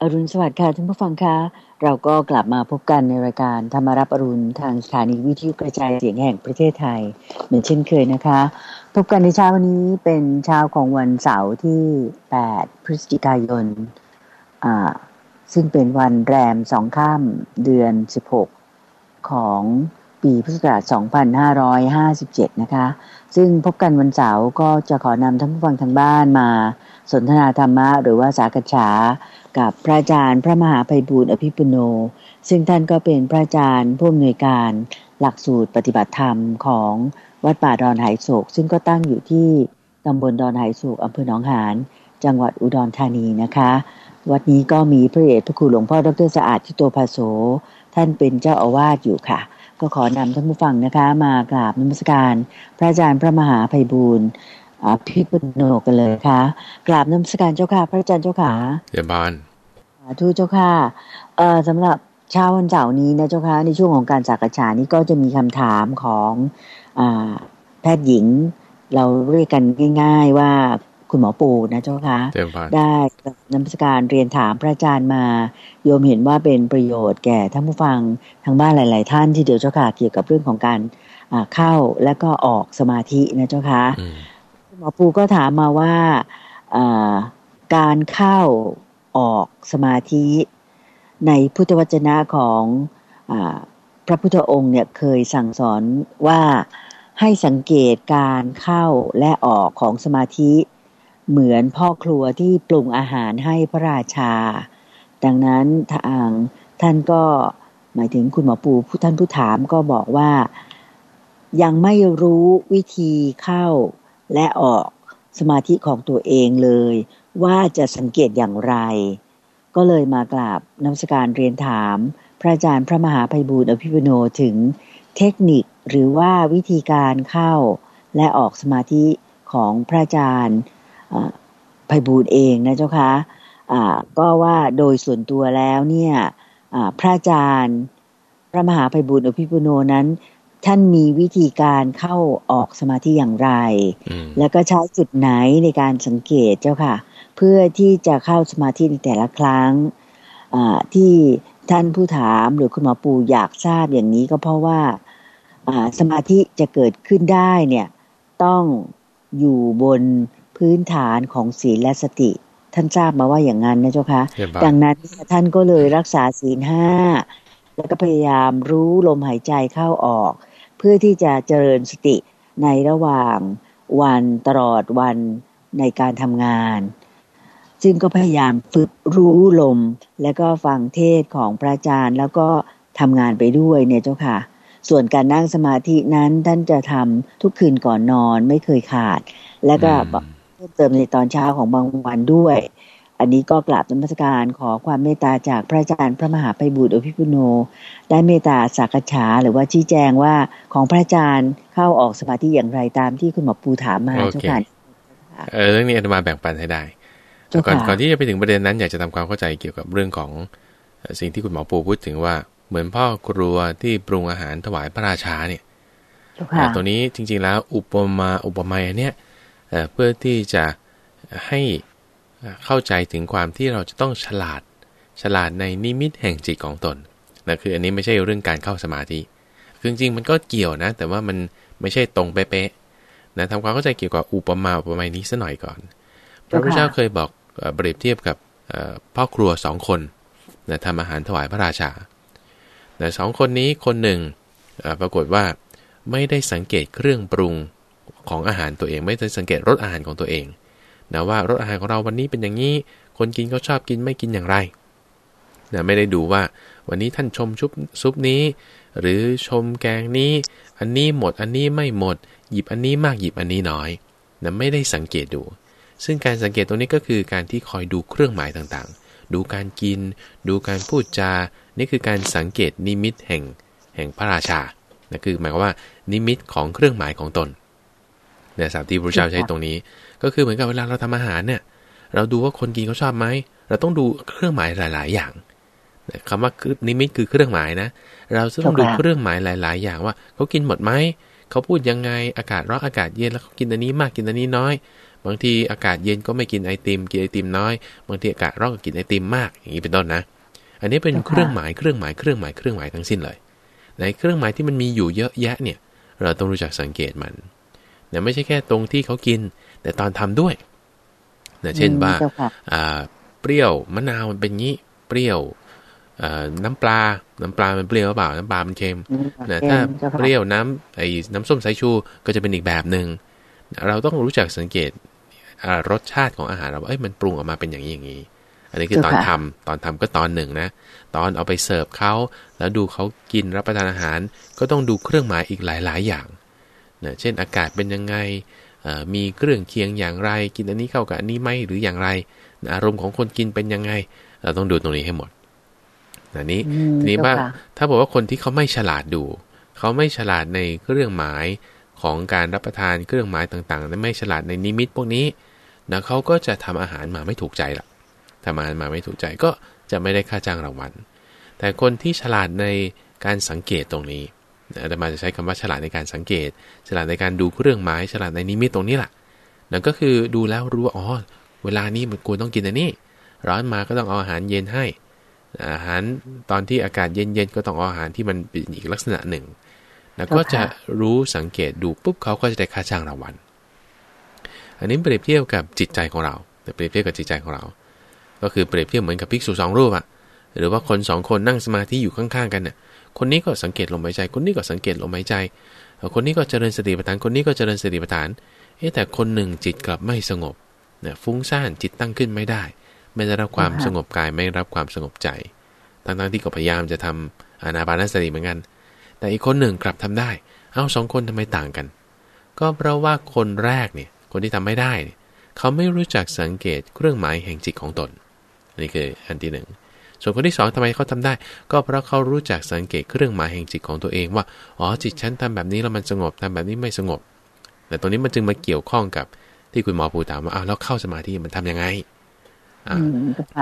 อรุณสวัสดิ์ค่ะท่านผู้ฟังคะเราก็กลับมาพบกันในรายการธรรมารับอรุณทางสถานีวิทยุกระจายเสียงแห่งประเทศไทย เหมือนเช่นเคยนะคะ พบกันในเช้าวันนี้เป็นเช้าของวันเสาร์ที่ 8 พฤศจิกายนอ่าซึ่งเป็นวันแรมสองข้ามเดือน 16 ของ ปีพุทธศักราช 2557 นะคะ ซึ่งพบกันวันเสาร์ก็จะขอนำท่านผู้ฟังทางบ้านมา สนทนาธรรมะหรือว่าสากฉากับพระอาจารย์พระมหาภัยบูรณ์อภิปุโน ซึ่งท่านก็เป็นพระอาจารย์ผู้อำนวยการหลักสูตรปฏิบัติธรรมของวัดป่าดอนไหโศก ซึ่งก็ตั้งอยู่ที่ตำบลดอนไหโศกอำเภอหนองหานจังหวัดอุดรธานีนะคะ วัดนี้ก็มีพระเอกพระครูหลวงพ่อดรสะอาดทิโตภาโสท่านเป็นเจ้าอาวาสอยู่ค่ะ ก็ขอนำท่านผู้ฟังนะคะมากราบนมัสการ พระอาจารย์พระมหาภัยบูรณ์พิปุโนกันเลยค่ะกราบนมัสการเจ้าค่ะ พระอาจารย์เจ้าค่ะเยี่ยมบานทูเจ้าค่ะเอ่อสำหรับเช้าวันเสาร์นี้นะเจ้าค่ะในช่วงของการสักษานี้ก็จะมีคำถามของอแพทย์หญิง เราเรียกกันง่าย ๆ ว่า คุณหมอปูนะเจ้าค่ะได้นำสการเรียนถามพระอาจารย์มา โยมเห็นว่าเป็นประโยชน์แก่ท่านผู้ฟังทางบ้านหลาย ๆ ท่านที่เดี๋ยวเจ้าค่ะเกี่ยวกับเรื่องของการเข้าและก็ออกสมาธินะเจ้าค่ะหมอปูก็ถามมาว่าการเข้าออกสมาธิในพุทธวจนะของอพระพุทธองค์เนี่ยเคยสั่งสอนว่าให้สังเกตการเข้าและออกของสมาธิ เหมือนพ่อครัวที่ปรุงอาหารให้พระราชา ดังนั้นทางท่านก็หมายถึงคุณหมอปูผู้ท่านผู้ถามก็บอกว่ายังไม่รู้วิธีเข้าและออกสมาธิของตัวเองเลย ว่าจะสังเกตอย่างไร ก็เลยมากราบนักสการเรียนถาม พระอาจารย์พระมหาภัยบูร์อภิปุโนถึงเทคนิคหรือว่าวิธีการเข้าและออกสมาธิของพระอาจารย์ ภัยบูร์เองนะเจ้าคะะก็ว่าโดยส่วนตัวแล้วเนี่ยพระอาจารย์พระมหาภัยบูร์อภิปุโนนั้น ท่านมีวิธีการเข้าออกสมาธิอย่างไร แล้วก็ใช้จุดไหนในการสังเกตเจ้าค่ะ เพื่อที่จะเข้าสมาธิในแต่ละครั้งที่ท่านผู้ถามหรือคุณหมอปูอยากทราบอย่างนี้ก็เพราะว่าสมาธิจะเกิดขึ้นได้เนี่ยต้องอยู่บน พื้นฐานของศีลและสติ ท่านทราบมาว่าอย่างนั้นนะเจ้าคะดังนั้นท่านก็เลยรักษาศีลห้าแล้วก็พยายามรู้ลมหายใจเข้าออก เพื่อที่จะเจริญสติในระหว่างวันตลอดวันในการทำงาน ซึ่งก็พยายามฝึกรู้ลม และก็ฟังเทศของพระอาจารย์ แล้วก็ทำงานไปด้วยเนี่ยเจ้าค่ะ ส่วนการนั่งสมาธินั้นท่านจะทำทุกคืนก่อนนอนไม่เคยขาด และก็เพิ่มเติมในตอนเช้าของบางวันด้วย อันนี้ก็กราบนมัสการขอความเมตตาจากพระอาจารย์พระมหาไพบุตรอภิปุโน ได้เมตตาสักษาหรือว่าชี้แจงว่าของพระอาจารย์เข้าออกสมาธิอย่างไรตามที่คุณหมอปูถามมาเจ้าค่ะเออเรื่องนี้อาตมาแบ่งปันให้ได้ก่อนก่อนที่จะไปถึงประเด็นนั้นอยากจะทำความเข้าใจเกี่ยวกับเรื่องของสิ่งที่คุณหมอปูพูดถึงว่าเหมือนพ่อครัวที่ปรุงอาหารถวายพระราชาเนี่ยตัวนี้จริง ๆ แล้วอุปมาอุปไมยเนี่ย เพื่อที่จะให้เข้าใจถึงความที่เราจะต้องฉลาดฉลาดในนิมิตแห่งจิตของตนนะคืออันนี้ไม่ใช่เรื่องการเข้าสมาธิคือจริงมันก็เกี่ยวนะ แต่ว่ามันไม่ใช่ตรงเป๊ะๆนะทำความเข้าใจเกี่ยวกับอุปมาอุปไมยนี้สัหน่อยก่อน พระพุทธเจ้าเคยบอกเปรียบเทียบกับพ่อครัวสองคนนะทำอาหารถวายพระราชาแต่สองคนนี้คนหนึ่งปรากฏว่าไม่ได้สังเกตเครื่องปรุง ของอาหารตัวเอง ไม่ได้สังเกตรสอาหารของตัวเองนะว่ารสอาหารของเราวันนี้เป็นอย่างนี้ คนกินเขาชอบกินไม่กินอย่างไรนะไม่ได้ดูว่า วันนี้ท่านชมชุบซุปนี้ หรือชมแกงนี้ อันนี้หมดอันนี้ไม่หมด หยิบอันนี้มากหยิบอันนี้น้อยนะไม่ได้สังเกตดู ซึ่งการสังเกตตรงนี้ก็คือการที่คอยดูเครื่องหมายต่างๆ ดูการกิน ดูการพูดจา นี่คือการสังเกตนิมิตแห่งแห่งพระราชานะคือหมายความว่านิมิตของเครื่องหมายของตน เนี่ยสามที่พระเจ้าใช้ตรงนี้ ก็คือเหมือนกับเวลาเราทำอาหารเนี่ย เราดูว่าคนกินเขาชอบไหมเราต้องดูเครื่องหมายหลาย ๆ อย่างคำว่านิมิตคือเครื่องหมายนะ เราต้องดูเครื่องหมายหลาย ๆ อย่างว่าเขากินหมดไหมเขาพูดยังไงอากาศร้อนอากาศเย็นแล้วเขากินอันนี้มากกินอันนี้น้อย บางทีอากาศเย็นก็ไม่กินไอติมกินไอติมน้อยบางทีอากาศร้อนก็กินไอติมมากอย่างนี้เป็นต้นนะ อันนี้เป็นเครื่องหมายเครื่องหมายเครื่องหมายเครื่องหมายทั้งสิ้นเลย ในเครื่องหมายที่มันมีอยู่เยอะแยะเนี่ย เราต้องรู้จักสังเกตมันเนี่ยไม่ใช่แค่ตรงที่เขากิน แต่ตอนทำด้วยนะเช่นว่าเปรี้ยวมะนาวมันเป็นงี้ เปรี้ยวน้ำปลา น้ำปลามันเปรี้ยวเปล่า น้ำปลามันเค็มนะถ้าเปรี้ยวน้ำไอ้น้ำส้มสายชูก็จะเป็นอีกแบบหนึ่งเราต้องรู้จักสังเกตรสชาติของอาหารเราว่าเอ้ยมันปรุงออกมาเป็นอย่างนี้อย่างนี้ อันนี้คือตอนทำตอนทำก็ตอนหนึ่งนะ ตอนเอาไปเสิร์ฟเขาแล้วดูเขากินรับประทานอาหาร ก็ต้องดูเครื่องหมายอีกหลาย ๆ อย่าง นะเช่นอากาศเป็นยังไง มีเครื่องเคียงอย่างไร กินอันนี้เข้ากับอันนี้ไหมหรืออย่างไรอารมณ์ของคนกินเป็นยังไง เราต้องดูตรงนี้ให้หมดนนี้ทีนี้ว่าถ้าบอกว่าคนที่เขาไม่ฉลาดดู เขาไม่ฉลาดในเครื่องหมายของการรับประทานเครื่องหมายต่างๆไม่ฉลาดในนิมิตพวกนี้นะเขาก็จะทำอาหารมาไม่ถูกใจละทำอาหารมาไม่ถูกใจก็จะไม่ได้ค่าจ้างรางวัลแต่คนที่ฉลาดในการสังเกตตรงนี้ อาตมาจะใช้คำว่าฉลาดในการสังเกต ฉลาดในการดูเครื่องหมายฉลาดในนิมิตตรงนี้แหละนั่นก็คือดูแล้วรู้ว่าอ๋อเวลานี้มันควรต้องกินอันนี้ ร้อนมาก็ต้องเอาอาหารเย็นให้ อาหารตอนที่อากาศเย็นๆก็ต้องเอาอาหารที่มันเป็นอีกลักษณะหนึ่ง แล้วก็จะรู้สังเกตดูปุ๊บเขาก็จะได้ค่าจ้างรางวัล อันนี้เปรียบเทียบกับจิตใจของเราแต่เปรียบเทียบกับจิตใจของเรา ก็คือเปรียบเทียบเหมือนกับภิกษุสองรูปอะหรือว่าคนสองคนนั่งสมาธิอยู่ข้างๆกันเนี่ย คนนี้ก็สังเกตลมหายใจ คนนี้ก็สังเกตลมหายใจ คนนี้ก็เจริญสติปัฏฐาน คนนี้ก็เจริญสติปัฏฐานเอ๊แต่คนหนึ่งจิตกลับไม่สงบเนี่ยฟุ้งซ่านจิตตั้งขึ้นไม่ได้ ไม่ได้รับความสงบกายไม่รับความสงบใจทั้งๆที่ก็พยายามจะทำอานาปานสติเหมือนกัน แต่อีกคนหนึ่งกลับทำได้ เอ้าสองคนทำไมต่างกัน ก็เพราะว่าคนแรกเนี่ยคนที่ทำไม่ได้เนี่ยเขาไม่รู้จักสังเกตเครื่องหมายแห่งจิตของตน นี่คืออันที่หนึ่ง ส่วนคนที่สองทำไมเขาทำได้ ก็เพราะเขารู้จักสังเกตเครื่องหมายแห่งจิตของตัวเองว่า อ๋อ จิตฉันทำแบบนี้แล้วมันสงบทำแบบนี้ไม่สงบ แต่ตรงนี้มันจึงมาเกี่ยวข้องกับที่คุณหมอปูถามว่า อ้าว แล้วเข้าสมาธิมันทํำยังไง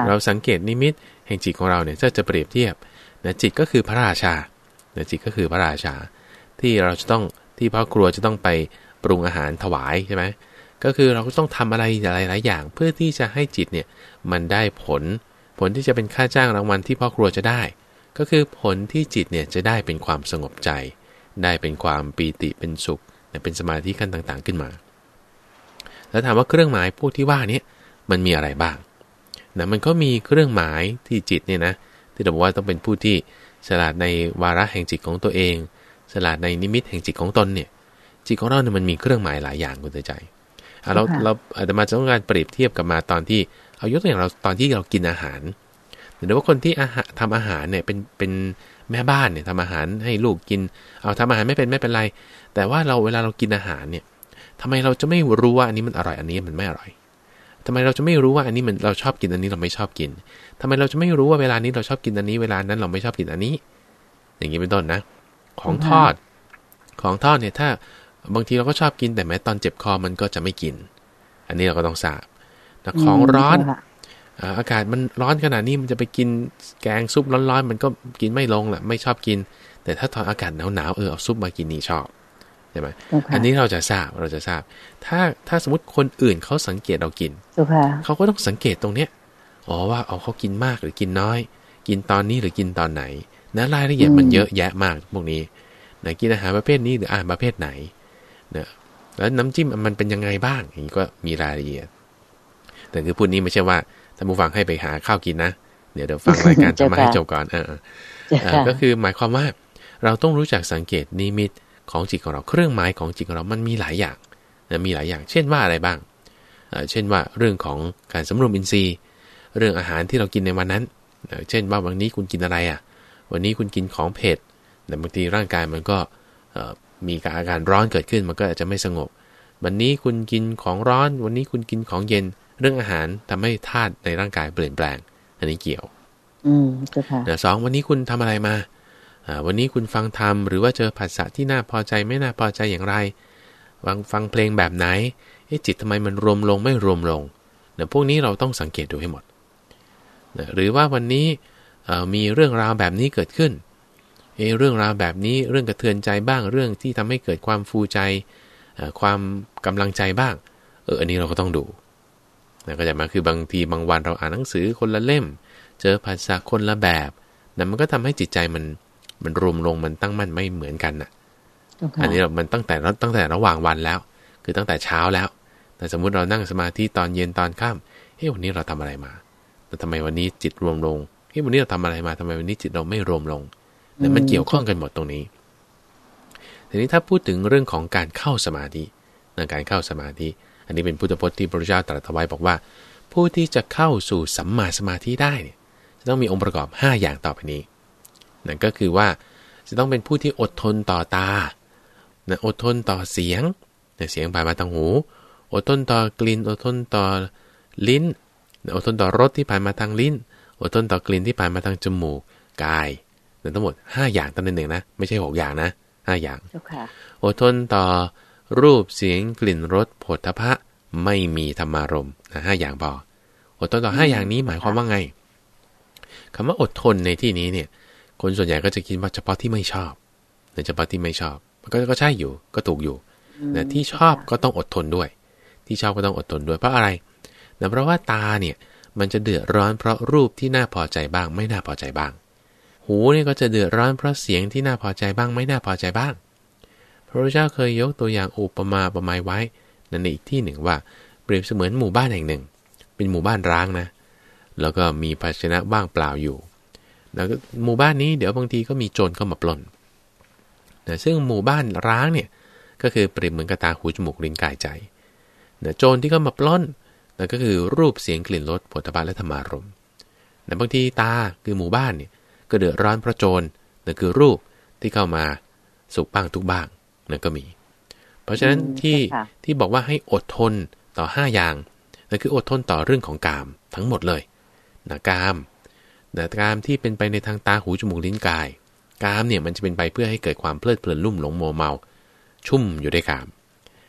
เราสังเกตนิมิตแห่งจิตของเราเนี่ยจะจะเปรียบเทียบนะจิตก็คือพระราชานะจิตก็คือพระราชา ที่เราจะต้องที่พ่อครัวจะต้องไปปรุงอาหารถวายใช่ไหมก็คือเราก็ต้องทำอะไรหลายๆอย่าง เพื่อที่จะให้จิตเนี่ยมันได้ผล ผลที่จะเป็นค่าจ้างรางวัลที่พ่อครัวจะได้ ก็คือผลที่จิตเนี่ยจะได้เป็นความสงบใจ ได้เป็นความปีติเป็นสุขเป็นสมาธิขั้นต่างๆขึ้นมา แล้วถามว่าเครื่องหมายพวกที่ว่านี้มันมีอะไรบ้างนะมันก็มีเครื่องหมายที่จิตเนี่ยนะที่เราบอกว่าต้องเป็นผู้ที่ฉลาดในวาระแห่งจิตของตัวเองฉลาดในนิมิตแห่งจิตของตนเนี่ย จิตของเราเนี่ยมันมีเครื่องหมายหลายอย่างคุณใจ เราเราอาจจะมาต้องการเปรียบเทียบกับมาตอนที่ เอายกตัวอย่างเราตอนที่เรากินอาหารหรือว่าคนที่อาหารทำอาหารเนี่ยเป็นเป็นแม่บ้านเนี่ยทำอาหารให้ลูกกิน เอาทำอาหารไม่เป็นไม่เป็นไร แต่ว่าเราเวลาเรากินอาหารเนี่ยทำไมเราจะไม่รู้ว่าอันนี้มันอร่อยอันนี้มันไม่อร่อยทำไมเราจะไม่รู้ว่าอันนี้มันเราชอบกินอันนี้เราไม่ชอบกินทำไมเราจะไม่รู้ว่าเวลานี้เราชอบกินอันนี้เวลานั้นเราไม่ชอบกินอันนี้ อย่างนี้เป็นต้นนะ ของทอด ของทอดเนี่ยถ้าบางทีเราก็ชอบกินแต่แม้ตอนเจ็บคอมันก็จะไม่กิน อันนี้เราก็ต้องทราบ แต่ของร้อนอากาศมันร้อนขนาดนี้มันจะไปกินแกงซุปร้อนๆ มันก็กินไม่ลงแหละไม่ชอบกิน แต่ถ้าตอนอากาศหนาวๆเออเอาซุปมากินนี่ชอบใช่ไหมอันนี้เราจะทราบเราจะทราบ ถ้าถ้าสมมติคนอื่นเขาสังเกตเรากินเขาก็ต้องสังเกตตรงเนี้ยอ๋อว่าเอาเขากินมากหรือกินน้อย กินตอนนี้หรือกินตอนไหนนะรายละเอียดมันเยอะแยะมากพวกนี้นะกินอาหารประเภทนี้หรืออาหารประเภทไหนนะแล้วน้ำจิ้มมันเป็นยังไงบ้างอย่างนี้ก็มีรายละเอียด แต่คือพูดนี้ไม่ใช่ว่าท่านผู้ฟังให้ไปหาข้าวกินนะ เดี๋ยวเดี๋ยวฟังรายการจะมาให้จบก่อนเออก็คือหมายความว่าเราต้องรู้จักสังเกตนิมิตของจิตของเราเครื่องหมายของจิตของเรามันมีหลายอย่างนะมีหลายอย่าง เช่นว่าอะไรบ้าง เช่นว่าเรื่องของการสำรวมอินทรีย์ เรื่องอาหารที่เรากินในวันนั้น เช่นว่าวันนี้คุณกินอะไรอะ วันนี้คุณกินของเผ็ดแต่บางทีร่างกายมันก็มีอาการร้อนเกิดขึ้นมันก็อาจจะไม่สงบ วันนี้คุณกินของร้อน วันนี้คุณกินของเย็น เรื่องอาหารทำให้ธาตุในร่างกายเปลี่ยนแปลง อันนี้เกี่ยว อืมค่ะสองวันนี้คุณทำอะไรมาอ่าวันนี้คุณฟังธรรมหรือว่าเจอผัสสะที่น่าพอใจไม่น่าพอใจอย่างไรฟังฟังเพลงแบบไหนเอ๊ะจิตทำไมมันรวมลงไม่รวมลงเนี่ยพวกนี้เราต้องสังเกตดูให้หมดนะหรือว่าวันนี้มีเรื่องราวแบบนี้เกิดขึ้นเอเรื่องราวแบบนี้เรื่องกระเทือนใจบ้างเรื่องที่ทำให้เกิดความฟูใจความกำลังใจบ้าง เอออันนี้เราก็ต้องดู นะก็จะมาคือบางทีบางวันเราอ่านหนังสือคนละเล่ม เจอภาษาคนละแบบนะมันก็ทำให้จิตใจมันมันรวมลงมันตั้งมั่นไม่เหมือนกันน่ะอันนี้เรามันตั้งแต่ตั้งแต่ระหว่างวันแล้ว คือตั้งแต่เช้าแล้ว แต่สมมุติเรานั่งสมาธิตอนเย็นตอนค่ำเฮ้ยวันนี้เราทำอะไรมา แต่ทำไมวันนี้จิตรวมลงเฮ้ยวันนี้เราทำอะไรมาทำไมวันนี้จิตเราไม่รวมลงเนี่ยมันเกี่ยวข้องกันหมดตรงนี้ ทีนี้ถ้าพูดถึงเรื่องของการเข้าสมาธิในการเข้าสมาธิ อันนี้เป็นพุทธพจน์ที่พระพุทธเจ้าตรัสไว้บอกว่า ผู้ที่จะเข้าสู่สัมมาสมาธิได้เนี่ยจะต้องมีองค์ประกอบ 5 อย่างต่อไปนี้ นั่นก็คือว่าจะต้องเป็นผู้ที่อดทนต่อตานะอดทนต่อเสียงนะเสียงผ่านมาทางหู อดทนต่อกลิ่น อดทนต่อลิ้นนะอดทนต่อรสที่ผ่านมาทางลิ้น อดทนต่อกลิ่นที่ผ่านมาทางจมูก กายนะทั้งหมด 5 อย่างตั้งนั้นเองนะ ไม่ใช่ 6 อย่างนะ 5 อย่าง อดทนต่อ รูปเสียงกลิ่นรสผลทพะไม่มีธรรมารมนะห้าอย่างพออดทนต่อห้าอย่างนี้หมายความว่าไงคำว่าอดทนในที่นี้เนี่ย คนส่วนใหญ่ก็จะคิดว่าเฉพาะที่ไม่ชอบเฉพาะที่ไม่ชอบก็ก็ใช่อยู่ก็ถูกอยู่แต่ที่ชอบก็ต้องอดทนด้วย ที่ชอบก็ต้องอดทนด้วยเพราะอะไรเนื่องเพราะว่าตาเนี่ยมันจะเดือดร้อนเพราะรูปที่น่าพอใจบ้าง ไม่น่าพอใจบ้าง หูเนี่ยก็จะเดือดร้อนเพราะเสียงที่น่าพอใจบ้าง ไม่น่าพอใจบ้าง พระเจ้าเคยยกตัวอย่างอุปมาประมาไว้นั่นในอีกที่หนึ่งว่า เปรียบเสมือนหมู่บ้านแห่งหนึ่ง เป็นหมู่บ้านร้างนะ แล้วก็มีภาชนะว่างเปล่าอยู่ แล้วก็หมู่บ้านนี้เดี๋ยวบางทีก็มีโจรเข้ามาปล้นนะซึ่งหมู่บ้านร้างเนี่ยก็คือเปรียบเหมือนกระตาหูจมูกลิ้นกายใจนะโจรที่เข้ามาปล้นนั่นก็คือรูปเสียงกลิ่นรสผลิภัณฑ์และธรรมารมนะบางทีตาคือหมู่บ้านเนี่ยก็เดือดร้อนเพราะโจรนั่นคือรูปที่เข้ามาสุขบ้างทุกบ้าง นั่นก็มี เพราะฉะนั้นที่ที่บอกว่าให้อดทนต่อ 5 อย่างนั่นคืออดทนต่อเรื่องของกามทั้งหมดเลยนะกามนะกามที่เป็นไปในทางตาหูจมูกลิ้นกาย กามเนี่ยมันจะเป็นไปเพื่อให้เกิดความเพลิดเพลินลุ่มหลงโมเมา ชุ่มอยู่ในกาม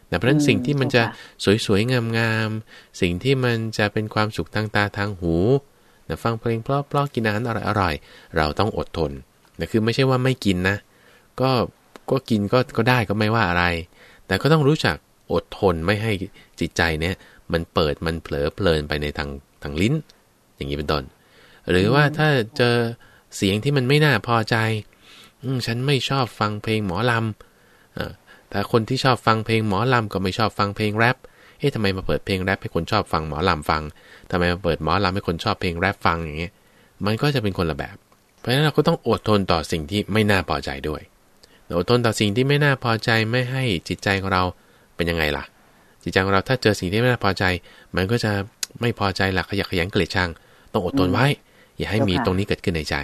นะเพราะฉะนั้นสิ่งที่มันจะสวยๆงามๆสิ่งที่มันจะเป็นความสุขทางตาทางหูนะฟังเพลงเพราะๆกินอาหารอร่อยๆเราต้องอดทนนะคือไม่ใช่ว่าไม่กินนะ ก็ ก็กินก็ก็ได้ก็ไม่ว่าอะไร แต่ก็ต้องรู้จักอดทนไม่ให้จิตใจเนี่ยมันเปิดมันเผลอเพลินไปในทางทางลิ้น อย่างนี้เป็นต้นหรือว่าถ้าเจอเสียงที่มันไม่น่าพอใจอืฉันไม่ชอบฟังเพลงหมอลำแต่คนที่ชอบฟังเพลงหมอลำก็ไม่ชอบฟังเพลงแรปเอ๊ะทำไมมาเปิดเพลงแรปให้คนชอบฟังหมอลำฟังทำไมมาเปิดหมอลำให้คนชอบเพลงแรปฟังอย่างเงี้ย มันก็จะเป็นคนละแบบ เพราะฉะนั้นเราก็ต้องอดทนต่อสิ่งที่ไม่น่าพอใจด้วย อดทนต่อสิ่งที่ไม่น่าพอใจไม่ให้จิตใจของเราเป็นยังไงล่ะ จิตใจของเราถ้าเจอสิ่งที่ไม่น่าพอใจ มันก็จะไม่พอใจหลักขยักขยันเกลียดชัง ต้องอดทนไว้ อย่าให้มีตรงนี้เกิดขึ้นในใจ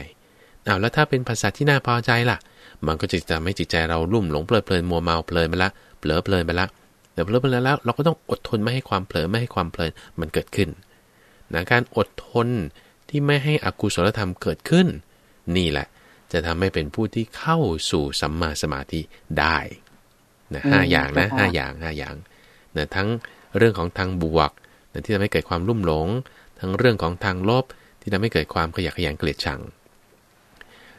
อ้าวแล้วถ้าเป็นภาษาที่น่าพอใจล่ะ มันก็จะทำให้จิตใจเราลุ่มหลงเพลิดเพลินมัวเมาเพลินไปละเผลอเพลินไปละแต่เพลินไปแล้ว เราก็ต้องอดทนไม่ให้ความเผลอไม่ให้ความเพลินมันเกิดขึ้นนะการอดทนที่ไม่ให้อกุศลธรรมเกิดขึ้น นี่แหละ จะทำให้เป็นผู้ที่เข้าสู่สัมมาสมาธิได้นะห้าอย่างนะห้าอย่างห้าอย่างนะทั้งเรื่องของทางบวกนะที่ทำให้เกิดความรุ่มหลง ทั้งเรื่องของทางลบที่ทำให้เกิดความขยักขยันเกลียดชัง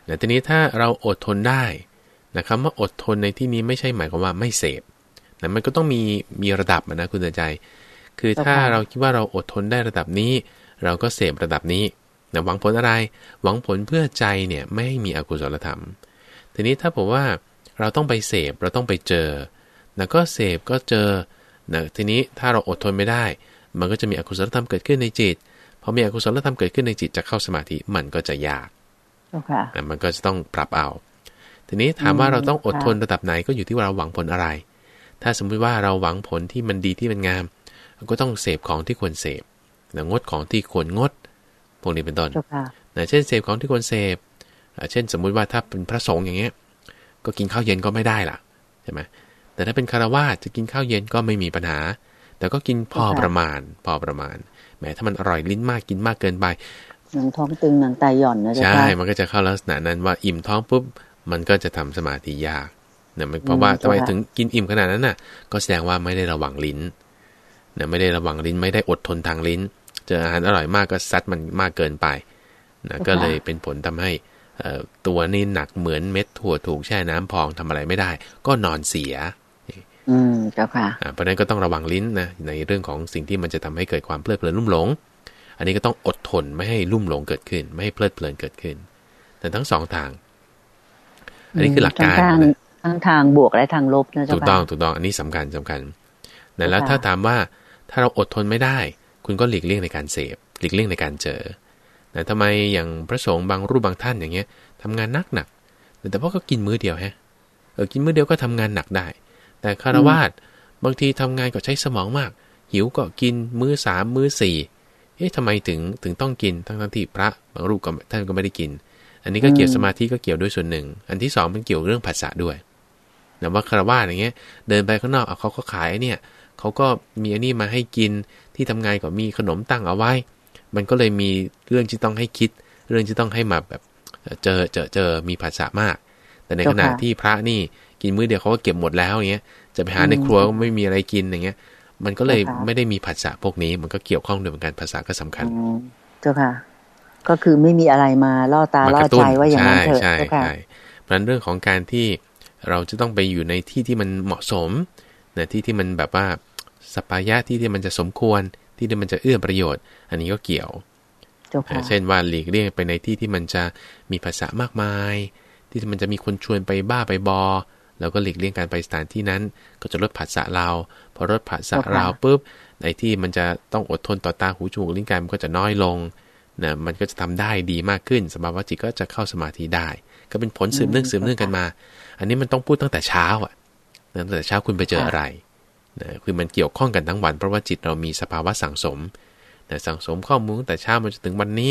นะทีนี้ถ้าเราอดทนได้นะครับว่าอดทนในที่นี้ไม่ใช่หมายความว่าไม่เสพนะมันก็ต้องมีมีระดับนะคุณใจ คือถ้าเราคิดว่าเราอดทนได้ระดับนี้ เราก็เสพระดับนี้ นะหวังผลอะไรหวังผลเพื่อใจเนี่ยไม่ให้มีอกุศลธรรม ทีนี้ถ้าผมว่าเราต้องไปเสพเราต้องไปเจอนะก็เสพก็เจอนะทีนี้ถ้าเราอดทนไม่ได้ มันก็จะมีอกุศลธรรมเกิดขึ้นในจิตพอมีอกุศลธรรมเกิดขึ้นในจิตจะเข้าสมาธิมันก็จะยากนะมันก็จะต้องปรับเอา ทีนี้ถามว่าเราต้องอดทนระดับไหนก็อยู่ที่ว่าเราหวังผลอะไร ถ้าสมมติว่าเราหวังผลที่มันดีที่มันงาม ก็ต้องเสพของที่ควรเสพนะงดของที่ควรงด พวกนี้เป็นต้นนะเช่นเสพของที่ควรเสพเช่นสมมุติว่าถ้าเป็นพระสงฆ์อย่างเงี้ย ก็กินข้าวเย็นก็ไม่ได้ล่ะใช่ไหมแต่ถ้าเป็นคารวาสจะกินข้าวเย็นก็ไม่มีปัญหา แต่ก็กินพอประมาณ พอประมาณแม้ถ้ามันอร่อยลิ้นมากกินมากเกินไปหนังท้องตึงหนังตายหย่อนนะใช่ มันก็จะเข้าลักษณะนั้นว่าอิ่มท้องปุ๊บมันก็จะทำสมาธิยากเนี่ยเพราะว่าทำไมถึงกินอิ่มขนาดนั้นน่ะ ก็แสดงว่าไม่ได้ระวังลิ้นเนี่ยไม่ได้ระวังลิ้นไม่ได้อดทนทางลิ้น เจออาหารอร่อยมากก็ซัดมันมากเกินไปนะก็เลยเป็นผลทำให้ตัวนี่หนักเหมือนเม็ดถั่วถูกแช่น้ำพองทำอะไรไม่ได้ ก็นอนเสีย อืมเจ้าค่ะเพราะนั้นก็ต้องระวังลิ้นนะในเรื่องของสิ่งที่มันจะทำให้เกิดความเพลิดเพลินลุ่มหลง อันนี้ก็ต้องอดทนไม่ให้ลุ่มหลงเกิดขึ้น ไม่ให้เพลิดเพลินเกิดขึ้น แต่ทั้งสองทาง อันนี้คือหลักการทั้งทางบวกและทางลบนะเจ้าค่ะถูกต้องถูกต้องอันนี้สำคัญสำคัญแล้วถ้าถามว่าถ้าเราอดทนไม่ได้ คุณก็หลีกเลี่ยงในการเสพหลีกเลี่ยงในการเจอแต่ทำไมอย่างพระสงฆ์บางรูปบางท่านอย่างเงี้ยทำงานนักหนักแต่พ่อก็กินมื้อเดียวฮะเออกินมื้อเดียวก็ทำงานหนักได้ แต่คารวาสบางทีทำงานก็ใช้สมองมาก หิวก็กินมื้อสามมื้อสี่เอ๊ะทำไมถึงถึงต้องกินทั้งทั้งที่พระบางรูปก็ท่านก็ไม่ได้กิน อันนี้ก็เกี่ยวสมาธิก็เกี่ยวด้วยส่วนหนึ่ง อันที่สองมันเกี่ยวเรื่องภาษาด้วยแต่ว่าคารวาสอย่างเงี้ย เดินไปข้างนอกเอาเขาก็ขายเนี่ย เขาก็มีอันนี้มาให้กินที่ทำงานก็มีขนมตั้งเอาไว้ มันก็เลยมีเรื่องที่ต้องให้คิด เรื่องที่ต้องให้มาแบบเจอเจอเจอมีภาษามาก แต่ในขณะที่พระนี่กินมื้อเดียวเขาก็เก็บหมดแล้วอย่างเงี้ยจะไปหาในครัวก็ไม่มีอะไรกินอย่างเงี้ย มันก็เลยไม่ได้มีภาษาพวกนี้ มันก็เกี่ยวข้องด้วยเหมือนกันภาษาก็สำคัญเจ้าค่ะ ก็คือไม่มีอะไรมาล่อตาล่อใจว่าอย่างนั้นเถอะใช่ใช่เพราะนั้นเรื่องของการที่เราจะต้องไปอยู่ในที่ที่มันเหมาะสม นะที่ที่มันแบบว่าสปายะที่ที่มันจะสมควรที่ที่มันจะเอื้อประโยชน์ อันนี้ก็เกี่ยวเช่นว่าหลีกเลี่ยงไปในที่ที่มันจะมีภาษามากมาย ที่มันจะมีคนชวนไปบ้าไปบอแล้วก็หลีกเลี่ยงการไปสถานที่นั้น ก็จะลดผัสสะเราพอลดผัสสะเราปุ๊บในที่มันจะต้องอดทนต่อตาหูจมูกลิ้นกายมันก็จะน้อยลงนะมันก็จะทำได้ดีมากขึ้นสมาธิจิตก็จะเข้าสมาธิได้ ก็เป็นผลสืบเนื่องสืบเนื่องกันมา อันนี้มันต้องพูดตั้งแต่เช้าอะ ตั้งแต่เช้าคุณไปเจออะไรนะคือมันเกี่ยวข้องกันทั้งวัน เพราะว่าจิตเรามีสภาวะสั่งสมนะสั่งสมข้อมูลตั้งแต่เช้ามาจนถึงวันนี้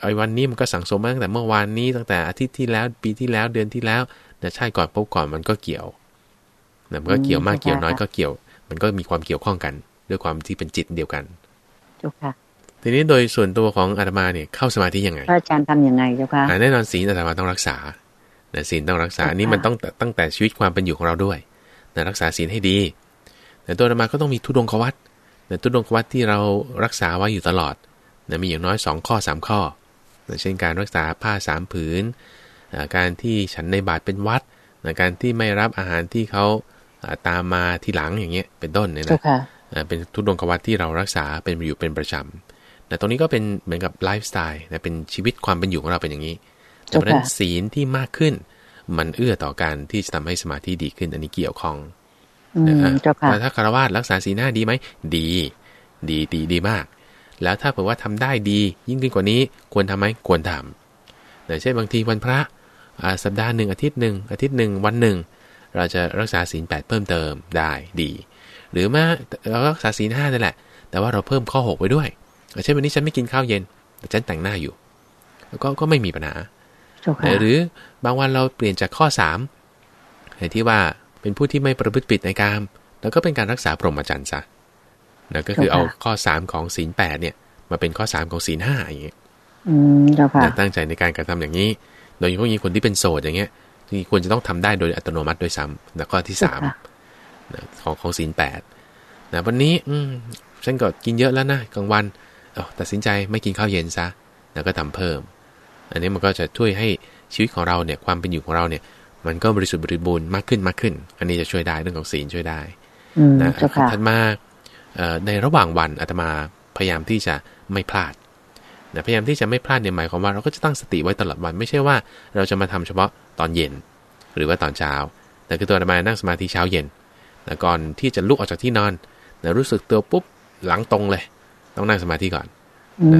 ไอ้วันนี้มันก็สั่งสมมาตั้งแต่เมื่อวานนี้ตั้งแต่อาทิตย์ที่แล้วปีที่แล้วเดือนที่แล้วนะใช่ก่อนพบก่อนมันก็เกี่ยวนะมันก็เกี่ยวมากเกี่ยวน้อยก็เกี่ยว มันก็มีความเกี่ยวข้องกัน ด้วยความที่เป็นจิตเดียวกันเจ้าค่ะทีนี้โดยส่วนตัวของอาตมาเนี่ยเข้าสมาธิยังไงพระอาจารย์ทำยังไงเจ้าค่ะแน่นอนศีลอาตมาต้องรักษาศีลต้องรักษาอันนี้มันต้องตั้งแต่ชีวิตความเป็นอยู่ของเราด้วย นะรักษาศีลให้ดีแต่ตัวธรรมาก็ต้องมีทุดงควัตแต่ทุดงควัตที่เรารักษาไว้อยู่ตลอดนะมีอย่างน้อย 2 ข้อ 3 ข้อนะเช่นการรักษาผ้าสามผืนการที่ฉันในบาทเป็นวัดนะการที่ไม่รับอาหารที่เขาตามมาทีหลังอย่างเงี้ยเป็นต้นเนี่ยนะเป็นทุดงควัตที่เรารักษาเป็นอยู่เป็นประจำแต่ตรงนี้ก็เป็นเหมือนกับไลฟ์สไตล์นะเป็นชีวิตความเป็นอยู่ของเราเป็นอย่างนี้แต่เพราะนั้นศีลที่มากขึ้น มันเอื้อต่อการที่จะทำให้สมาธิดีขึ้นอันนี้เกี่ยวข้องแต่ถ้าคารวะรักษาสีหน้าดีไหมดี ดีดีดีมาก แล้วถ้าเผื่อว่าทำได้ดี ยิ่งขึ้นกว่านี้ควรทำไหมควรทำแต่เช่นบางทีวันพระสัปดาห์หนึ่งอาทิตย์หนึ่งอาทิตย์หนึ่งวันหนึ่งเราจะรักษาศีลแปดเพิ่มเติมได้ดี หรือมาเรารักษาศีลห้านั่นแหละ แต่ว่าเราเพิ่มข้อหกไว้ด้วยเช่นวันนี้ฉันไม่กินข้าวเย็น แต่ฉันแต่งหน้าอยู่ แล้วก็ก็ไม่มีปัญหา หรือบางวันเราเปลี่ยนจากข้อสามที่ว่าเป็นผู้ที่ไม่ประพฤติผิดในกามแล้วก็เป็นการรักษาพรหมจรรย์ซะนะก็คือเอาข้อสามของศีลแปดเนี่ย มาเป็นข้อสามของศีลห้าอย่างเงี้ยตั้งใจในการกระทำอย่างนี้ โดยเฉพาะยิ่งคนที่เป็นโสดอย่างเงี้ยที่ควรจะต้องทำได้โดยอัตโนมัติโดยซ้ำแล้วก็ที่สามของของศีลแปดนะวันนี้อืมฉันก็กินเยอะแล้วนะกลางวันเอาตัดสินใจไม่กินข้าวเย็นซะ แล้วก็ทำเพิ่ม อันนี้มันก็จะช่วยให้ชีวิตของเราเนี่ยความเป็นอยู่ของเราเนี่ยมันก็บริสุทธิ์บริบูรณ์มากขึ้นมากขึ้น อันนี้จะช่วยได้เรื่องของศีลช่วยได้นะถัดมาในระหว่างวันอาตมาพยายามที่จะไม่พลาดนะพยายามที่จะไม่พลาดเนี่ยหมายความว่าเราก็จะตั้งสติไว้ตลอดวันไม่ใช่ว่าเราจะมาทำเฉพาะตอนเย็น หรือว่าตอนเช้าแต่คือตัวอาตมานั่งสมาธิเช้าเย็นแต่ก่อนที่จะลุกออกจากที่นอนนะรู้สึกตัวปุ๊บหลังตรงเลย ต้องนั่งสมาธิก่อน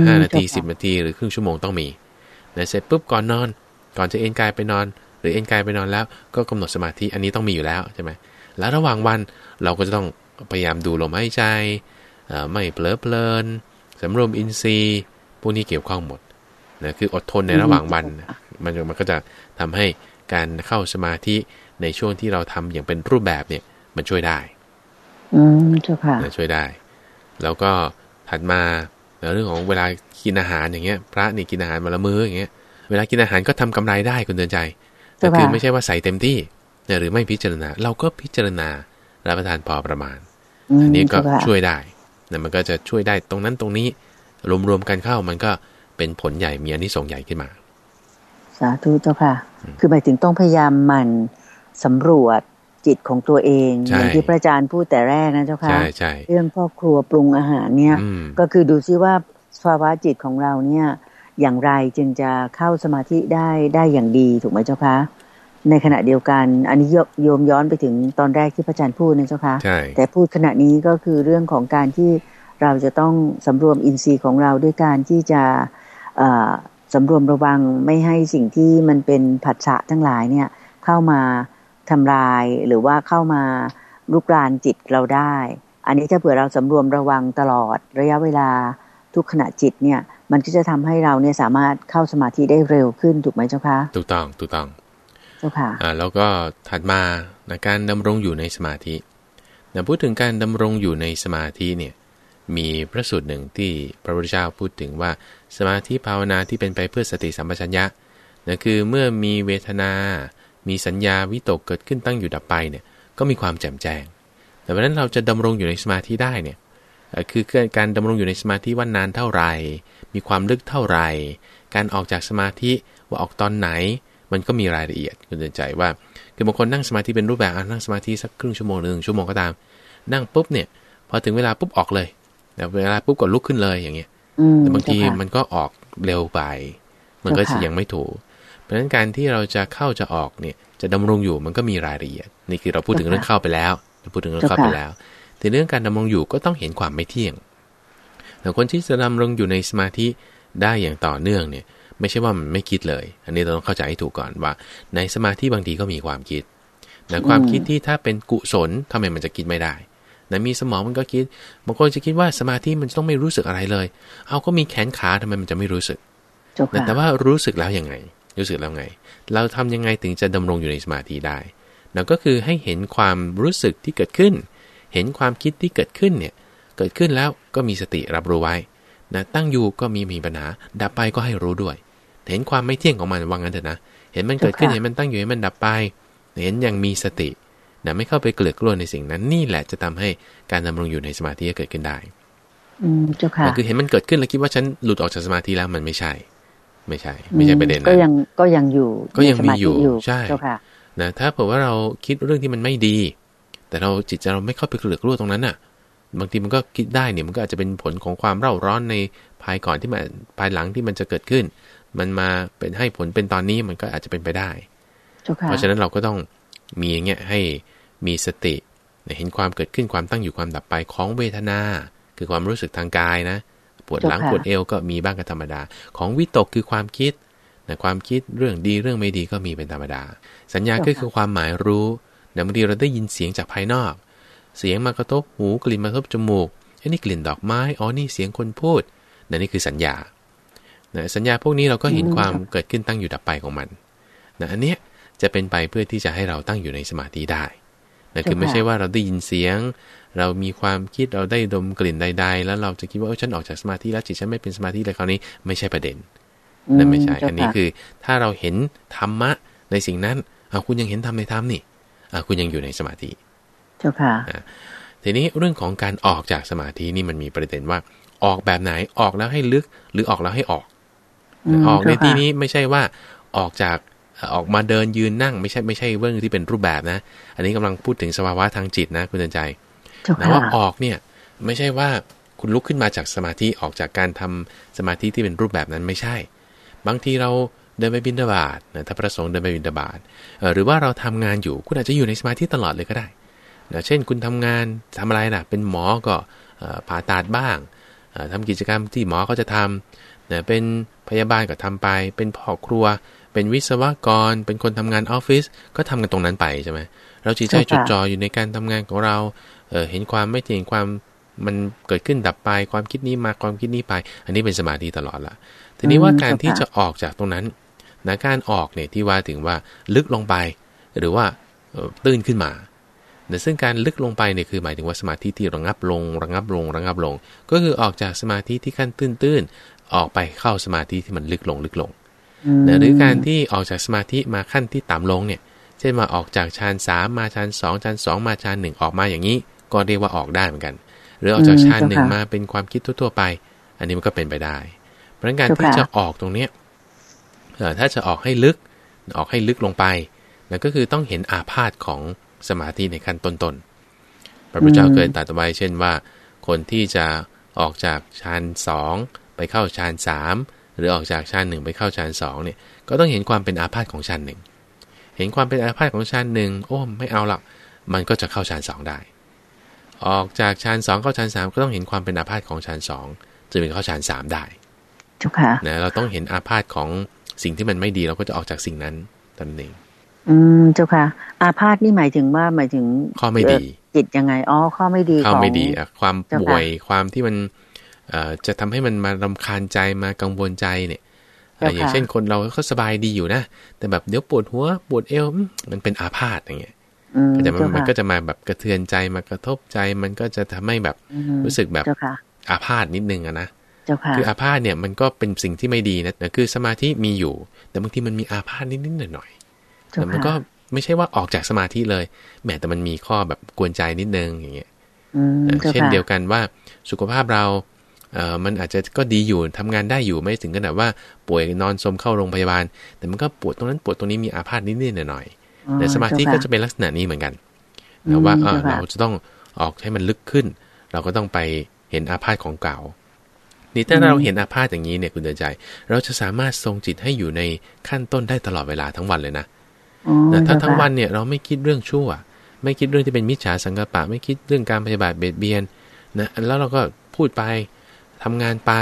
ห้านาทีสิบนาทีหรือครึ่งชั่วโมงต้องมี นะเสร็จปุ๊บก่อนนอน ก่อนจะเอนกายไปนอน หรือเอนกายไปนอนแล้ว ก็กำหนดสมาธิอันนี้ต้องมีอยู่แล้วใช่ไหมแล้วระหว่างวันเราก็จะต้องพยายามดูลมหายใจไม่เผลอเพลินสำรวมอินทรีย์พวกนี้เกี่ยวข้องหมดนะคืออดทนในระหว่างวันมันมันก็จะทำให้การเข้าสมาธิในช่วงที่เราทำอย่างเป็นรูปแบบเนี่ยมันช่วยได้ อืมเจ้าค่ะช่วยได้ แล้วก็ถัดมา เรื่องของเวลากินอาหารอย่างเงี้ย พระนี่กินอาหารมาละมืออย่างเงี้ย เวลากินอาหารก็ทำกำไรได้คุณเตือนใจ แต่คือไม่ใช่ว่าใส่เต็มที่หรือไม่พิจารณา เราก็พิจารณารับประทานพอประมาณ อันนี้ก็ช่วยได้แต่มันก็จะช่วยได้ตรงนั้นตรงนี้ รวมๆกันเข้ามันก็เป็นผลใหญ่มีอันนี้ส่งใหญ่ขึ้นมา สาธุเจ้าค่ะ คือหมายถึงต้องพยายามมันสำรวจ จิตของตัวเองใช่อย่างที่พระอาจารย์พูดแต่แรกนะเจ้าค่ะใช่ใช่เรื่องพ่อครัวปรุงอาหารเนี่ยอืมก็คือดูซิว่าภาวะจิตของเราเนี่ย อย่างไรจึงจะเข้าสมาธิได้ได้อย่างดีถูกไหมเจ้าคะในขณะเดียวกันอันนี้โยโยมย้อนไปถึงตอนแรกที่พระอาจารย์พูดนะเจ้าคะใช่แต่พูดขณะนี้ก็คือเรื่องของการที่เราจะต้องสำรวมอินทรีย์ของเราด้วยการที่จะเอ่อสำรวมระวังไม่ให้สิ่งที่มันเป็นผัสสะทั้งหลายเนี่ยเข้ามา ทำลายหรือว่าเข้ามาลุกรานจิตเราได้ อันนี้ถ้าเผื่อเราสำรวมระวังตลอดระยะเวลาทุกขณะจิตเนี่ย มันก็จะทำให้เราเนี่ยสามารถเข้าสมาธิได้เร็วขึ้นถูกไหมเจ้าคะถูกต้องถูกต้องเจ้าค่ะอ่าแล้วก็ถัดมานะการดำรงอยู่ในสมาธินะพูดถึงการดำรงอยู่ในสมาธิเนี่ยมีพระสูตรหนึ่งที่พระพุทธเจ้าพูดถึงว่าสมาธิภาวนาที่เป็นไปเพื่อสติสัมปชัญญะนะคือเมื่อมีเวทนา มีสัญญาวิตกเกิดขึ้นตั้งอยู่ดับไปเนี่ยก็มีความแจ่มแจ้ง แต่เพราะฉะนั้นเราจะดำรงอยู่ในสมาธิได้เนี่ยเอ่อคือการดำรงอยู่ในสมาธิว่านานเท่าไหร่ มีความลึกเท่าไหร่ การออกจากสมาธิว่าออกตอนไหน มันก็มีรายละเอียดคุณเตือนใจว่า คือบางคนนั่งสมาธิเป็นรูปแบบอะนั่งสมาธิสักครึ่งชั่วโมงหรือหนึ่งชั่วโมงก็ตาม นั่งปุ๊บเนี่ยพอถึงเวลาปุ๊บออกเลยแต่เวลาปุ๊บก็ลุกขึ้นเลยอย่างเงี้ยอืมแต่บางทีเจ้ค่ะมันก็ออกเร็วไป มันก็จะเจ้าค่ะยังไม่ถูกเพ ราะฉะนั้นการที่เราจะเข้าจะออกเนี่ยจะดำรงอยู่มันก็มีรายละเอียดนี่คือเราพูดถึงเรื่องเข้าไปแล้วเราพูดถึงเรื่องเข้าไปแล้วแต่เรื่องการดำรงอยู่ก็ต้องเห็นความไม่เที่ยงแต่คนที่จะดำรงอยู่ในสมาธิได้อย่างต่อเนื่องเนี่ยไม่ใช่ว่ามันไม่คิดเลย อันนี้เราต้องเข้าใจให้ถูกก่อนว่า ในสมาธิบางทีก็มีความคิดนะความคิดที่ถ้าเป็นกุศลทำไมมันจะคิดไม่ได้นะมีสมองมันก็คิดบางคนจะคิดว่าสมาธิมันจะต้องไม่รู้สึกอะไรเลย เอาก็มีแขนขาทำไมมันจะไม่รู้สึกเจ้านะค่ะแต่ว่ารู้สึกแล้วยังไง รู้สึกแล้วไง เราทำยังไงถึงจะดำรงอยู่ในสมาธิได้นั่นก็คือให้เห็นความรู้สึกที่เกิดขึ้น เห็นความคิดที่เกิดขึ้นเนี่ย เกิดขึ้นแล้วก็มีสติรับรู้ไว้นะตั้งอยู่ก็มีมีปัญหา ดับไปก็ให้รู้ด้วย เห็นความไม่เที่ยงของมันว่างั้นเถอะนะ เห็นมันเกิดขึ้นค่ะเห็นมันตั้งอยู่ เห็นมันดับไป เห็นอย่างมีสตินะไม่เข้าไปเกลือกกลัวในสิ่งนั้น นี่แหละจะทำให้การดำรงอยู่ในสมาธิเกิดขึ้นได้ อืมเจ้าค่ะมันคือเห็นมันเกิดขึ้นแล้วคิดว่าฉันหลุดออกจากสมาธิแล้วมันไม่ใช่ ไม่ใช่ ไม่ใช่ประเด็นก็นั้นยังก็ยังอยู่ ก็ยังมีอยู่ในสาธิใช่เจ้าค่ะนะถ้าเผื่อว่าเราคิดเรื่องที่มันไม่ดี แต่เราจิตใจเราไม่เข้าไปเกลือกกลัวตรงนั้นน่ะ บางทีมันก็คิดได้เนี่ยมันก็อาจจะเป็นผลของความเร่าร้อนในภายก่อนที่มันภายหลังที่มันจะเกิดขึ้น มันมาเป็นให้ผลเป็นตอนนี้มันก็อาจจะเป็นไปได้เจ้าค่ะเพราะฉะนั้นเราก็ต้องมีอย่างเงี้ยให้มีสติเห็นความเกิดขึ้นความตั้งอยู่ความดับไปของเวทนา คือความรู้สึกทางกายนะ ปวดหลังเจ้าค่ะปวดเอวก็มีบ้างก็ธรรมดา ของวิตกคือความคิดนะความคิดเรื่องดีเรื่องไม่ดีก็มีเป็นธรรมดา สัญญาก็คือความหมายรู้นะบางทีเราได้ยินเสียงจากภายนอก เสียงมากระทบหูกลิ่นมากระทบจมูกอันนี้กลิ่นดอกไม้อ๋อนี่เสียงคนพูดนะนี่คือสัญญานะสัญญาพวกนี้เราก็เห็นความเกิดขึ้นตั้งอยู่ดับไปของมันนะอันเนี้ยจะเป็นไปเพื่อที่จะให้เราตั้งอยู่ในสมาธิได้ นะคือไม่ใช่ว่าเราได้ยินเสียง เรามีความคิดเราได้ดมกลิ่นใด ๆ แล้วเราจะคิดว่าเออฉันออกจากสมาธิแล้วจิตฉันไม่เป็นสมาธิเลยคราวนี้ไม่ใช่ประเด็นนั่นไม่ใช่เจ้าอันนี้ค่ะคือถ้าเราเห็นธรรมะในสิ่งนั้นเอาคุณยังเห็นธรรมในธรรมนี่อ่าคุณยังอยู่ในสมาธิเจ้าค่ะทีนี้เรื่องของการออกจากสมาธินี่มันมีประเด็นว่า ออกแบบไหนออกแล้วให้ลึกหรือออกแล้วให้ออกมออกในเจ้าค่ะที่นี้ไม่ใช่ว่าออกจากเอ่อออกมาเดินยืนนั่งไม่ใช่ไม่ใช่เรื่องที่เป็นรูปแบบนะ อันนี้กำลังพูดถึงสภาวะทางจิตนะคุณเตือนใจเจ้านะค่ะว่าออกเนี่ยไม่ใช่ว่าคุณลุกขึ้นมาจากสมาธิออกจากการทำสมาธิที่เป็นรูปแบบนั้นไม่ใช่ บางทีเราเดินไปบินดาบาตนะถ้าพระสงฆ์เดินไปบินดาบาตเอ่อหรือว่าเราทำงานอยู่คุณอาจจะอยู่ในสมาธิตลอดเลยก็ได้นะเช่นคุณทำงานทำอะไรนะเป็นหมอก็เอ่อผ่าตัดบ้างเอ่อทำกิจกรรมที่หมอเขาจะทำนะเป็นพยาบาลก็ทำไป เป็นพ่อครัว เป็นวิศวกร เป็นคนทำงานออฟฟิศก็ทำกันตรงนั้นไปใช่ไหมเราจิตใจจดจ่ออยู่ในการทำงานของเราเออเห็นความไม่เที่ยงความมันเกิดขึ้นดับไป ความคิดนี้มาความคิดนี้ไป อันนี้เป็นสมาธิตลอดละทีนี้ว่าการที่จะออกจากตรงนั้นนะการออกเนี่ยที่ว่าถึงว่าลึกลงไป หรือว่าเอ่อตื้นขึ้นมาแต่ซึ่งการลึกลงไปเนี่ยคือหมายถึงว่าสมาธิที่ระงับลงระงับลงระงับลง ก็คือออกจากสมาธิที่ขั้นตื้นๆออกไปเข้าสมาธิที่มันลึกลงลึกลงม นะหรือการที่ออกจากสมาธิมาขั้นที่ต่ำลงเนี่ยเช่นมาออกจากฌานสามมาฌานสองฌานสองมาฌานหนึ่งออกมาอย่างนี้ ก็เรียกว่าออกได้เหมือนกัน หรือออกจากฌานหนึ่งมาเป็นความคิดทั่วๆไป อันนี้มันก็เป็นไปได้เพราะฉะนั้นการที่จะออกตรงเนี้ยเอ่อถ้าจะออกให้ลึกออกให้ลึกลงไปนั่นก็คือต้องเห็นอาพาธของสมาธิในขั้นต้นๆพระพุทธเจ้าเคยตรัสไว้เช่นว่า คนที่จะออกจากฌานสองไปเข้าฌานสาม หรือออกจากฌานหนึ่งไปเข้าฌานสองเนี่ยก็ต้องเห็นความเป็นอาพาธของฌานหนึ่งเห็นความเป็นอาพาธของฌานหนึ่งโอ้ไม่เอาหรอกมันก็จะเข้าฌานสองได้ ออกจากฌานสองเข้าฌานสามก็ต้องเห็นความเป็นอาพาธของฌานสองจึงเป็นเข้าฌานสามได้จุค่ะนะเราต้องเห็นอาพาธของสิ่งที่มันไม่ดีเราก็จะออกจากสิ่งนั้นตนเองอืมเจ้าค่ะ อาพาธนี่หมายถึงว่าหมายถึงข้อไม่ดีจิตยังไงอ๋อข้อไม่ดีข้อไม่ดีอะความป่วยความที่มันเอ่อ จะทำให้มันมารำคาญใจมากังวลใจเนี่ยอย่างเช่นคนเราก็สบายดีอยู่นะ แต่แบบเดี๋ยวปวดหัวปวดเอวมันเป็นอาพาธอย่างเงี้ยแต่มันมันก็จะมาแบบกระเทือนใจมากระทบใจมันก็จะทำให้แบบรู้สึกแบบอาพาธนิดนึงอะนะคืออาพาธเนี่ยมันก็เป็นสิ่งที่ไม่ดีนะคือสมาธิมีอยู่ แต่บางทีมันมีอาพาธนิดๆหน่อยๆแต่มันก็ไม่ใช่ว่าออกจากสมาธิเลยแหมแต่มันมีข้อแบบกวนใจนิดนึงอย่างเงี้ยเช่นเดียวกันว่าสุขภาพเรา เอ่อมันอาจจะก็ดีอยู่ทำงานได้อยู่ไม่ถึงขนาดว่าป่วยนอนสมเข้าโรงพยาบาล แต่มันก็ปวดตรงนั้นปวดตรงนี้มีอาพาธนิดๆหน่อยๆแต่สมาธิก็จะเป็นลักษณะนี้เหมือนกันแต่ว่าเออเราจะต้องออกให้มันลึกขึ้น เราก็ต้องไปเห็นอาพาธของเก่านี่ถ้าเราเห็นอาพาธอย่างนี้เนี่ยคุณเดินใจ เราจะสามารถทรงจิตให้อยู่ในขั้นต้นได้ตลอดเวลาทั้งวันเลยนะแต่ถ้าทั้งวันเนี่ยเราไม่คิดเรื่องชั่ว ไม่คิดเรื่องที่เป็นมิจฉาสังกปะ ไม่คิดเรื่องการปฏิบัติเบียดเบียนนะแล้วเราก็พูดไป ทำงานไป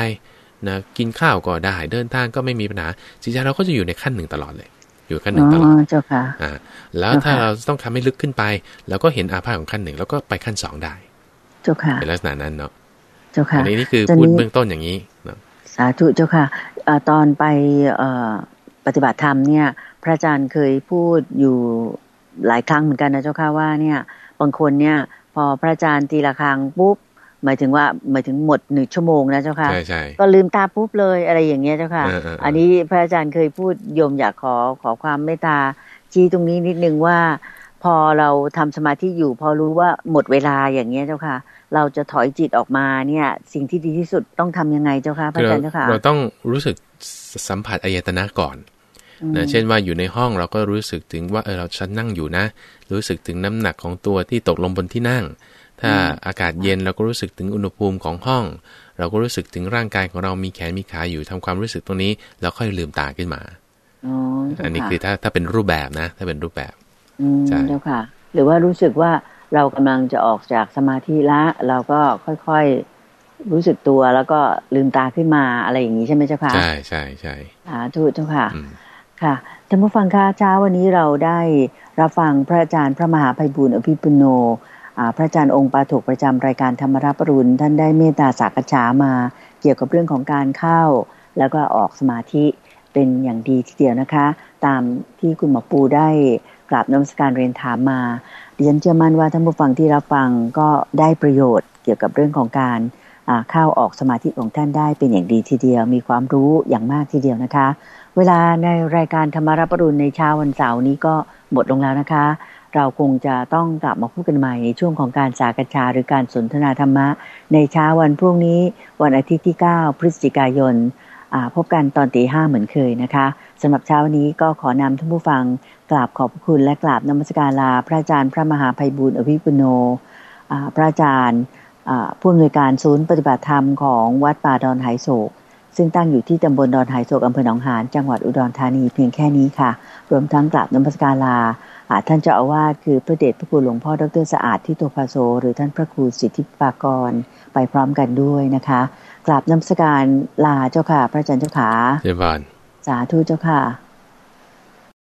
นะกินข้าวก็ได้ เดินทางก็ไม่มีปัญหาจิตใจเราก็จะอยู่ในขั้นหนึ่งตลอดเลย อยู่ขั้นหนึ่งตลอดเจ้าค่ะอ่าแล้วถ้าเราต้องทำให้ลึกขึ้นไปเราก็เห็นอาภาพของขั้นหนึ่งแล้วก็ไปขั้นสองได้ เจ้าค่ะเป็นลักษณะนั้นเนาะเจ้าค่ะอันนี้นี่คือพูดเบื้องต้นอย่างนี้สาธุเจ้าค่ะตอนไปปฏิบัติธรรมเนี่ย พระอาจารย์เคยพูดอยู่หลายครั้งเหมือนกันนะเจ้าค่ะว่าเนี่ยบางคนเนี่ย พอพระอาจารย์ตีละครังปุ๊บ หมายถึงว่าหมายถึงหมดหนึ่งชั่วโมงนะเจ้าค่ะ ใช่ใช่ก็ลืมตาปุ๊บเลยอะไรอย่างเงี้ยเจ้าค่ะ อันนี้พระอาจารย์เคยพูดโยมอยากขอขอความเมตตาชี้ตรงนี้นิดนึงว่า พอเราทำสมาธิอยู่พอรู้ว่าหมดเวลาอย่างเงี้ยเจ้าค่ะ เราจะถอยจิตออกมาเนี่ย สิ่งที่ดีที่สุดต้องทำยังไงเจ้าค่ะพระอาจารย์เจ้าค่ะเราต้องรู้สึกสัมผัสอายตนะก่อนนะเช่นว่าอยู่ในห้องเราก็รู้สึกถึงว่าเออเราฉันนั่งอยู่นะ รู้สึกถึงน้ำหนักของตัวที่ตกลงบนที่นั่ง ถ้าอากาศเย็นเราก็รู้สึกถึงอุณหภูมิของห้อง เราก็รู้สึกถึงร่างกายของเรามีแขนมีขาอยู่ทำความรู้สึกตรงนี้แล้วค่อยลืมตาขึ้นมาอันนี้คือถ้าถ้าเป็นรูปแบบนะ ถ้าเป็นรูปแบบใช่แล้วค่ะ หรือว่ารู้สึกว่าเรากำลังจะออกจากสมาธิละ เราก็ค่อยๆรู้สึกตัวแล้วก็ลืมตาขึ้นมาอะไรอย่างนี้ใช่ไหมเจ้าค่ะ ใช่ใช่ใช่สาธุเจ้าค่ะ ค่ะท่านผู้ฟังค่ะเช้าวันนี้เราได้รับฟังพระอาจารย์พระมหาภัยบุญอภิปุโน พระอาจารย์องค์ปาถกประจำรายการธรรมรับปรุณท่านได้เมตตาสักษามาเกี่ยวกับเรื่องของการเข้า แล้วก็ออกสมาธิเป็นอย่างดีทีเดียวนะคะ ตามที่คุณหมอปูได้กราบนมัสการเรียนถามมาดิฉันเชื่อมั่นว่าท่านผู้ฟังที่รับฟังก็ได้ประโยชน์เกี่ยวกับเรื่องของการเข้าออกสมาธิของท่านได้เป็นอย่างดีทีเดียว มีความรู้อย่างมากทีเดียวนะคะ เวลาในรายการธรรมรับปรุณในเช้าวันเสาร์นี้ก็หมดลงแล้วนะคะ เราคงจะต้องกลับมาพูดกันใหม่ในช่วงของการสากชาหรือการสนทนาธรรมะ ในเช้าวันพรุ่งนี้วันอาทิตย์ที่ 9 พฤศจิกายนพบกันตอนตีห้าเหมือนเคยนะคะสำหรับเช้านนี้ก็ขอนำท่านผู้ฟังกราบขอบคุณและกราบนมัสการลา พระอาจารย์พระมหาภัยบุญอภิปุโนพระอาจารย์ผู้อำนวยการศูนย์ปฏิบัติธรรมของวัดป่าดอนไหโศก ซึ่งตั้งอยู่ที่ตำบลดอนไหโศกอำเภอหนองหานจังหวัดอุดรธานีเพียงแค่นี้ค่ะ รวมทั้งกราบนมัสการลา ท่านเจ้าอาวาสคือพระเดชพระคุณหลวงพ่อดรสะอาดที่ตัวพาโซ หรือท่านพระครูสิทธิปากรไปพร้อมกันด้วยนะคะกราบน้ำสการลาเจ้าค่ะ พระอาจารย์เจ้าขาเจ้าบานสาธุเจ้าค่ะ